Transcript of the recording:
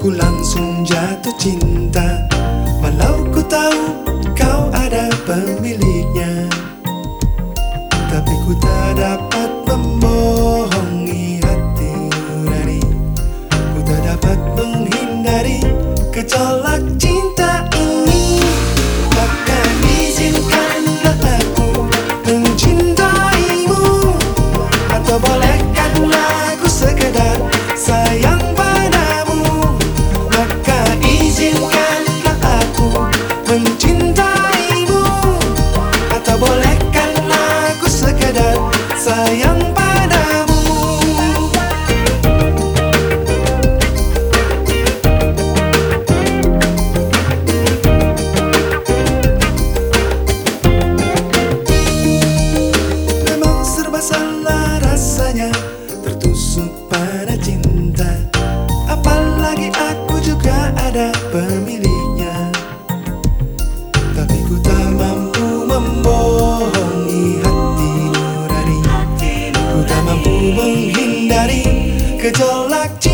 Ku langsung jatuh cinta menghindari gejolak cinta